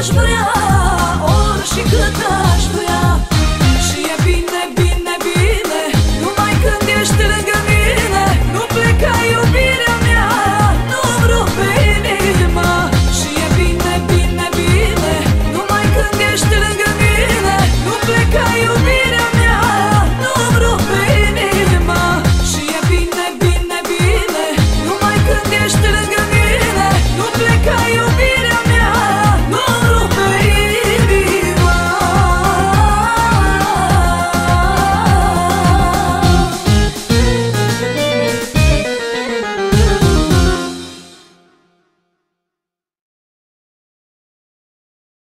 aș vrea Ori și cât aș vrea. Și e bine, bine, bine Numai când ești lângă